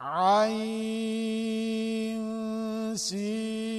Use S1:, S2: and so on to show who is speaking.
S1: عين سين